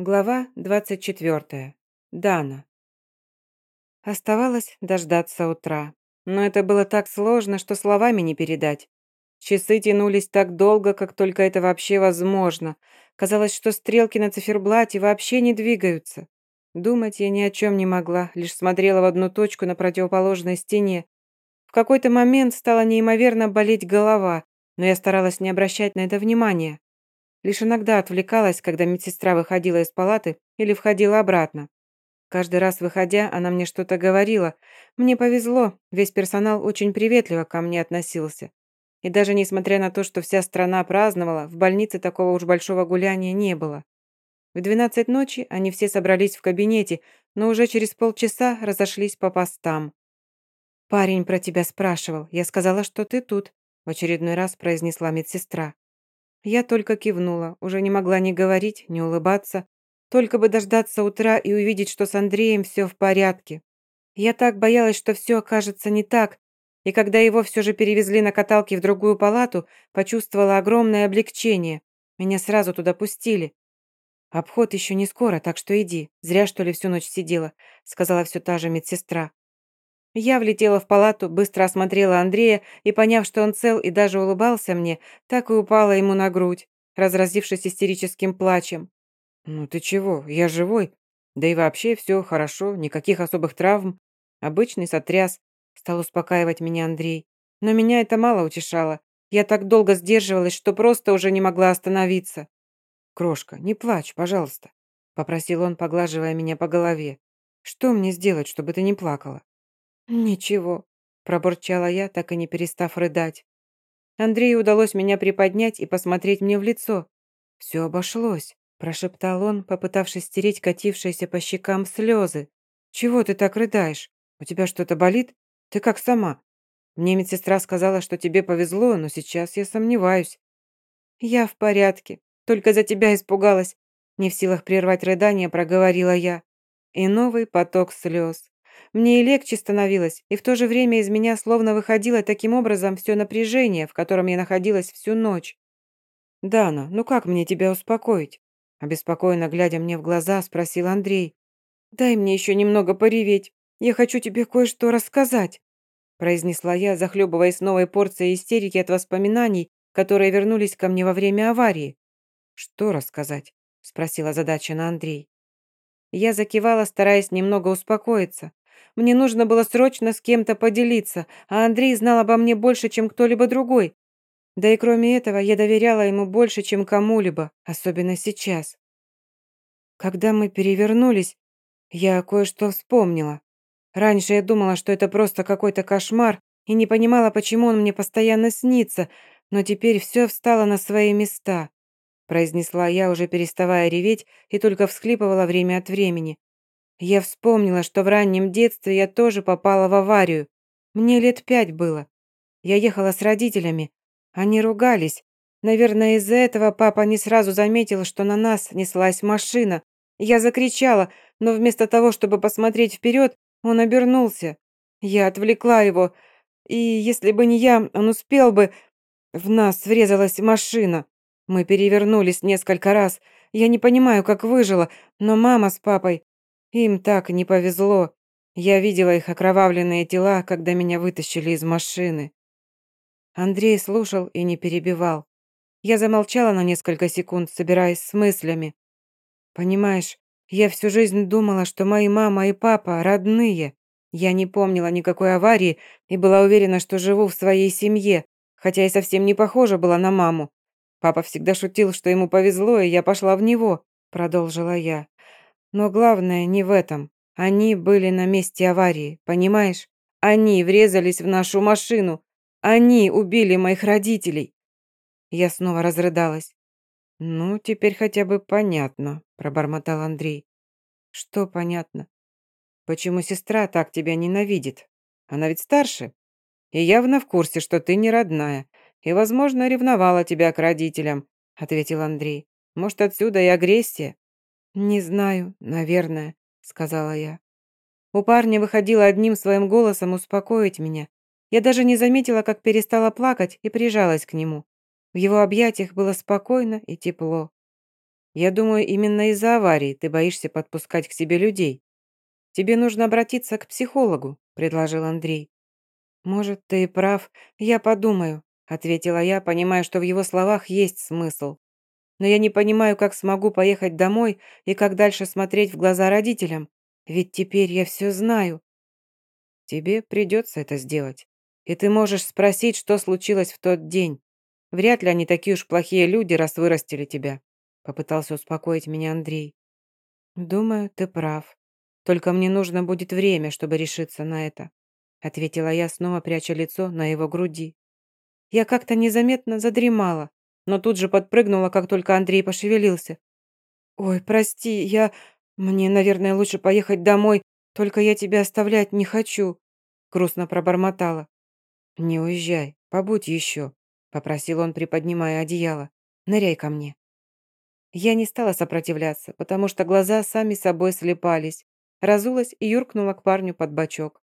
Глава 24. Дана. Оставалось дождаться утра. Но это было так сложно, что словами не передать. Часы тянулись так долго, как только это вообще возможно. Казалось, что стрелки на циферблате вообще не двигаются. Думать я ни о чем не могла, лишь смотрела в одну точку на противоположной стене. В какой-то момент стала неимоверно болеть голова, но я старалась не обращать на это внимания. Лишь иногда отвлекалась, когда медсестра выходила из палаты или входила обратно. Каждый раз выходя, она мне что-то говорила. Мне повезло, весь персонал очень приветливо ко мне относился. И даже несмотря на то, что вся страна праздновала, в больнице такого уж большого гуляния не было. В двенадцать ночи они все собрались в кабинете, но уже через полчаса разошлись по постам. «Парень про тебя спрашивал. Я сказала, что ты тут», – в очередной раз произнесла медсестра. Я только кивнула, уже не могла ни говорить, ни улыбаться. Только бы дождаться утра и увидеть, что с Андреем все в порядке. Я так боялась, что все окажется не так, и когда его все же перевезли на каталке в другую палату, почувствовала огромное облегчение. Меня сразу туда пустили. «Обход еще не скоро, так что иди. Зря, что ли, всю ночь сидела», сказала все та же медсестра. Я влетела в палату, быстро осмотрела Андрея и, поняв, что он цел и даже улыбался мне, так и упала ему на грудь, разразившись истерическим плачем. «Ну ты чего? Я живой. Да и вообще все хорошо, никаких особых травм. Обычный сотряс», – стал успокаивать меня Андрей. Но меня это мало утешало. Я так долго сдерживалась, что просто уже не могла остановиться. «Крошка, не плачь, пожалуйста», – попросил он, поглаживая меня по голове. «Что мне сделать, чтобы ты не плакала?» «Ничего», – пробурчала я, так и не перестав рыдать. Андрею удалось меня приподнять и посмотреть мне в лицо. «Все обошлось», – прошептал он, попытавшись стереть катившиеся по щекам слезы. «Чего ты так рыдаешь? У тебя что-то болит? Ты как сама? Мне медсестра сказала, что тебе повезло, но сейчас я сомневаюсь». «Я в порядке, только за тебя испугалась», – не в силах прервать рыдание, проговорила я. И новый поток слез. Мне и легче становилось, и в то же время из меня словно выходило таким образом все напряжение, в котором я находилась всю ночь. «Дана, ну как мне тебя успокоить?» Обеспокоенно глядя мне в глаза, спросил Андрей. «Дай мне еще немного пореветь. Я хочу тебе кое-что рассказать», произнесла я, захлебываясь новой порцией истерики от воспоминаний, которые вернулись ко мне во время аварии. «Что рассказать?» спросила задача на Андрей. Я закивала, стараясь немного успокоиться. Мне нужно было срочно с кем-то поделиться, а Андрей знал обо мне больше, чем кто-либо другой. Да и кроме этого, я доверяла ему больше, чем кому-либо, особенно сейчас. Когда мы перевернулись, я кое-что вспомнила. Раньше я думала, что это просто какой-то кошмар, и не понимала, почему он мне постоянно снится, но теперь все встало на свои места», произнесла я, уже переставая реветь, и только всхлипывала время от времени. Я вспомнила, что в раннем детстве я тоже попала в аварию. Мне лет пять было. Я ехала с родителями. Они ругались. Наверное, из-за этого папа не сразу заметил, что на нас неслась машина. Я закричала, но вместо того, чтобы посмотреть вперед, он обернулся. Я отвлекла его, и если бы не я, он успел бы... В нас врезалась машина. Мы перевернулись несколько раз. Я не понимаю, как выжила, но мама с папой им так не повезло. Я видела их окровавленные тела, когда меня вытащили из машины. Андрей слушал и не перебивал. Я замолчала на несколько секунд, собираясь с мыслями. Понимаешь, я всю жизнь думала, что мои мама и папа родные. Я не помнила никакой аварии и была уверена, что живу в своей семье, хотя и совсем не похожа была на маму. Папа всегда шутил, что ему повезло, и я пошла в него, продолжила я. Но главное не в этом. Они были на месте аварии, понимаешь? Они врезались в нашу машину. Они убили моих родителей. Я снова разрыдалась. «Ну, теперь хотя бы понятно», – пробормотал Андрей. «Что понятно? Почему сестра так тебя ненавидит? Она ведь старше. И явно в курсе, что ты не родная. И, возможно, ревновала тебя к родителям», – ответил Андрей. «Может, отсюда и агрессия?» «Не знаю, наверное», — сказала я. У парня выходило одним своим голосом успокоить меня. Я даже не заметила, как перестала плакать и прижалась к нему. В его объятиях было спокойно и тепло. Я думаю, именно из-за аварии ты боишься подпускать к себе людей. Тебе нужно обратиться к психологу», – предложил Андрей. «Может, ты и прав. Я подумаю», – ответила я, понимая, что в его словах есть смысл. «Но я не понимаю, как смогу поехать домой и как дальше смотреть в глаза родителям. Ведь теперь я все знаю». «Тебе придется это сделать. И ты можешь спросить, что случилось в тот день. Вряд ли они такие уж плохие люди, раз вырастили тебя», – попытался успокоить меня Андрей. «Думаю, ты прав. Только мне нужно будет время, чтобы решиться на это», – ответила я, снова пряча лицо на его груди. Я как-то незаметно задремала, но тут же подпрыгнула, как только Андрей пошевелился. «Ой, прости, я... Мне, наверное, лучше поехать домой, только я тебя оставлять не хочу», — грустно пробормотала. «Не уезжай, побудь еще», — попросил он, приподнимая одеяло. «Ныряй ко мне». Я не стала сопротивляться, потому что глаза сами собой слепались. Разулась и юркнула к парню под бочок.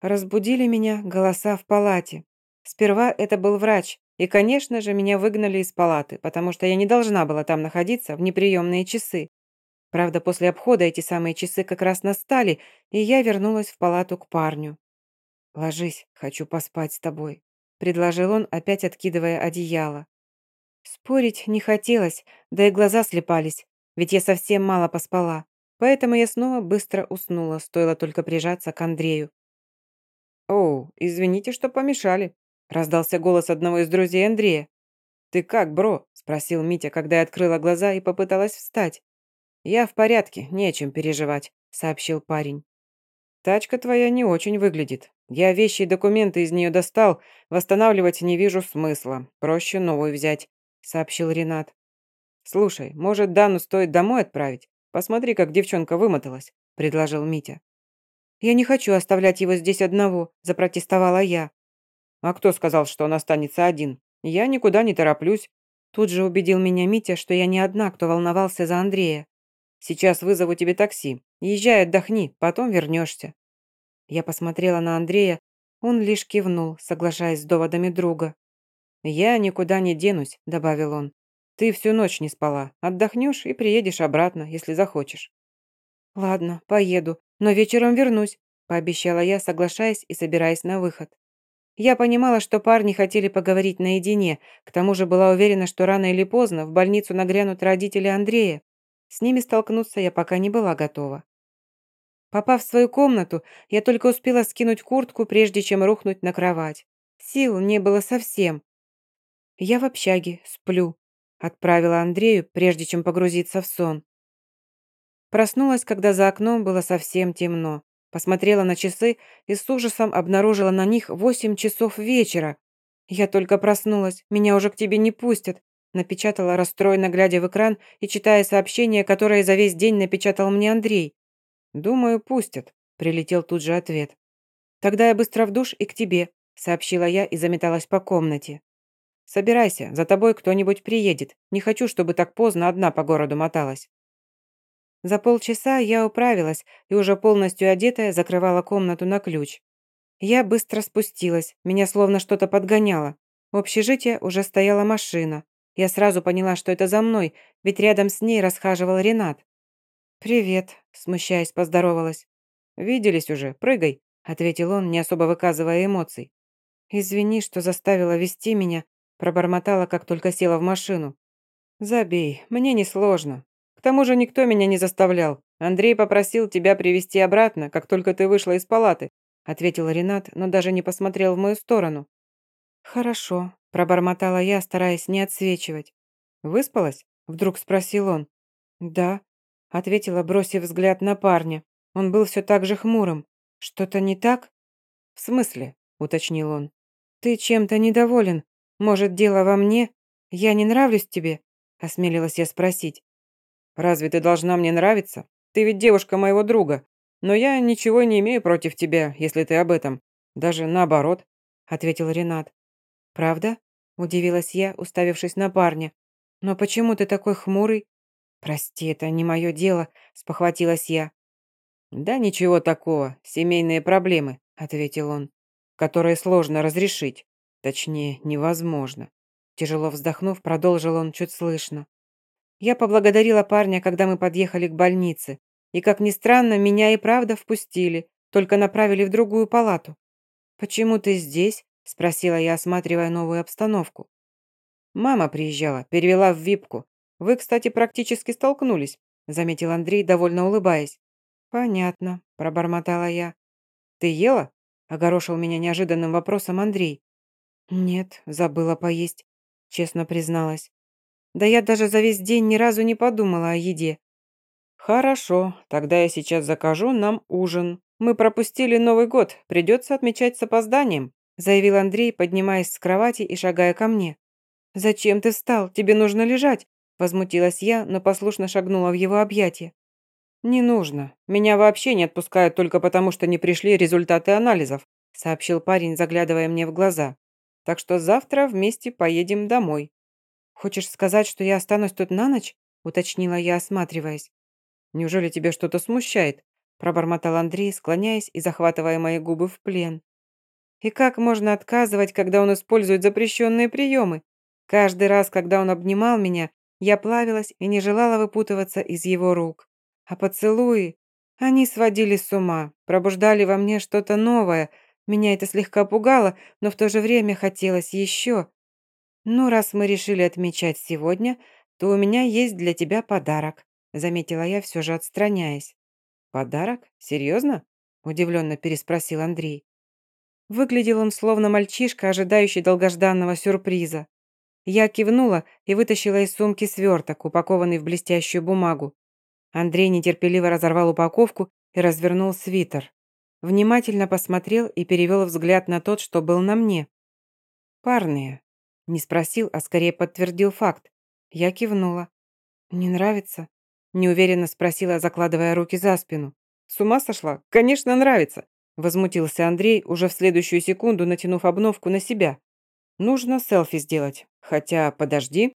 Разбудили меня голоса в палате. Сперва это был врач, и, конечно же, меня выгнали из палаты, потому что я не должна была там находиться в неприемные часы. Правда, после обхода эти самые часы как раз настали, и я вернулась в палату к парню. «Ложись, хочу поспать с тобой», — предложил он, опять откидывая одеяло. Спорить не хотелось, да и глаза слепались, ведь я совсем мало поспала. Поэтому я снова быстро уснула, стоило только прижаться к Андрею. «Оу, извините, что помешали», – раздался голос одного из друзей Андрея. «Ты как, бро?» – спросил Митя, когда я открыла глаза и попыталась встать. «Я в порядке, не чем переживать», – сообщил парень. «Тачка твоя не очень выглядит. Я вещи и документы из нее достал, восстанавливать не вижу смысла. Проще новую взять», – сообщил Ренат. «Слушай, может, Дану стоит домой отправить? Посмотри, как девчонка вымоталась», – предложил Митя. «Я не хочу оставлять его здесь одного», – запротестовала я. «А кто сказал, что он останется один? Я никуда не тороплюсь». Тут же убедил меня Митя, что я не одна, кто волновался за Андрея. «Сейчас вызову тебе такси. Езжай, отдохни, потом вернешься». Я посмотрела на Андрея, он лишь кивнул, соглашаясь с доводами друга. «Я никуда не денусь», – добавил он. Ты всю ночь не спала. Отдохнешь и приедешь обратно, если захочешь». «Ладно, поеду, но вечером вернусь», – пообещала я, соглашаясь и собираясь на выход. Я понимала, что парни хотели поговорить наедине, к тому же была уверена, что рано или поздно в больницу нагрянут родители Андрея. С ними столкнуться я пока не была готова. Попав в свою комнату, я только успела скинуть куртку, прежде чем рухнуть на кровать. Сил не было совсем. Я в общаге, сплю. Отправила Андрею, прежде чем погрузиться в сон. Проснулась, когда за окном было совсем темно. Посмотрела на часы и с ужасом обнаружила на них восемь часов вечера. «Я только проснулась, меня уже к тебе не пустят», напечатала, расстроенно глядя в экран и читая сообщение, которое за весь день напечатал мне Андрей. «Думаю, пустят», – прилетел тут же ответ. «Тогда я быстро в душ и к тебе», – сообщила я и заметалась по комнате. Собирайся, за тобой кто-нибудь приедет. Не хочу, чтобы так поздно одна по городу моталась». За полчаса я управилась и уже полностью одетая закрывала комнату на ключ. Я быстро спустилась, меня словно что-то подгоняло. В общежитии уже стояла машина. Я сразу поняла, что это за мной, ведь рядом с ней расхаживал Ренат. «Привет», – смущаясь, поздоровалась. «Виделись уже, прыгай», – ответил он, не особо выказывая эмоций. «Извини, что заставила вести меня, Пробормотала, как только села в машину. «Забей, мне несложно. Тому же никто меня не заставлял. Андрей попросил тебя привести обратно, как только ты вышла из палаты», ответил Ренат, но даже не посмотрел в мою сторону. «Хорошо», – пробормотала я, стараясь не отсвечивать. «Выспалась?» – вдруг спросил он. «Да», – ответила, бросив взгляд на парня. Он был все так же хмурым. «Что-то не так?» «В смысле?» – уточнил он. «Ты чем-то недоволен», «Может, дело во мне? Я не нравлюсь тебе?» – осмелилась я спросить. «Разве ты должна мне нравиться? Ты ведь девушка моего друга. Но я ничего не имею против тебя, если ты об этом. Даже наоборот», – ответил Ренат. «Правда?» – удивилась я, уставившись на парня. «Но почему ты такой хмурый?» «Прости, это не мое дело», – спохватилась я. «Да ничего такого, семейные проблемы», – ответил он, «которые сложно разрешить». Точнее, невозможно. Тяжело вздохнув, продолжил он чуть слышно. Я поблагодарила парня, когда мы подъехали к больнице. И, как ни странно, меня и правда впустили, только направили в другую палату. «Почему ты здесь?» – спросила я, осматривая новую обстановку. «Мама приезжала, перевела в випку. Вы, кстати, практически столкнулись», – заметил Андрей, довольно улыбаясь. «Понятно», – пробормотала я. «Ты ела?» – огорошил меня неожиданным вопросом Андрей. «Нет, забыла поесть», – честно призналась. «Да я даже за весь день ни разу не подумала о еде». «Хорошо, тогда я сейчас закажу нам ужин. Мы пропустили Новый год, придется отмечать с опозданием», заявил Андрей, поднимаясь с кровати и шагая ко мне. «Зачем ты встал? Тебе нужно лежать!» Возмутилась я, но послушно шагнула в его объятия. «Не нужно. Меня вообще не отпускают только потому, что не пришли результаты анализов», сообщил парень, заглядывая мне в глаза. «Так что завтра вместе поедем домой». «Хочешь сказать, что я останусь тут на ночь?» уточнила я, осматриваясь. «Неужели тебя что-то смущает?» пробормотал Андрей, склоняясь и захватывая мои губы в плен. «И как можно отказывать, когда он использует запрещенные приемы? Каждый раз, когда он обнимал меня, я плавилась и не желала выпутываться из его рук. А поцелуи, они сводили с ума, пробуждали во мне что-то новое. Меня это слегка пугало, но в то же время хотелось еще. «Ну, раз мы решили отмечать сегодня, то у меня есть для тебя подарок», заметила я, все же отстраняясь. «Подарок? Серьезно?» удивленно переспросил Андрей. Выглядел он словно мальчишка, ожидающий долгожданного сюрприза. Я кивнула и вытащила из сумки сверток, упакованный в блестящую бумагу. Андрей нетерпеливо разорвал упаковку и развернул свитер. Внимательно посмотрел и перевел взгляд на тот, что был на мне. «Парные». Не спросил, а скорее подтвердил факт. Я кивнула. «Не нравится?» Неуверенно спросила, закладывая руки за спину. «С ума сошла? Конечно, нравится!» Возмутился Андрей, уже в следующую секунду натянув обновку на себя. «Нужно селфи сделать. Хотя, подожди».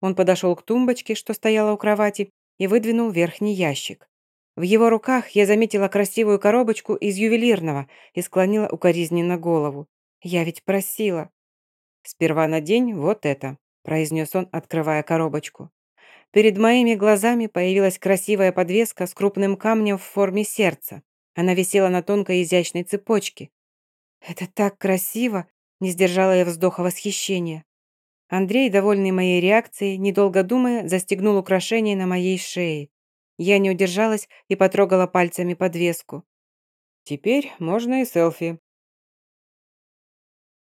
Он подошел к тумбочке, что стояла у кровати, и выдвинул верхний ящик. В его руках я заметила красивую коробочку из ювелирного и склонила укоризненно голову. Я ведь просила. «Сперва надень вот это», – произнес он, открывая коробочку. Перед моими глазами появилась красивая подвеска с крупным камнем в форме сердца. Она висела на тонкой изящной цепочке. «Это так красиво!» – не сдержала я вздоха восхищения. Андрей, довольный моей реакцией, недолго думая, застегнул украшение на моей шее. Я не удержалась и потрогала пальцами подвеску. «Теперь можно и селфи»,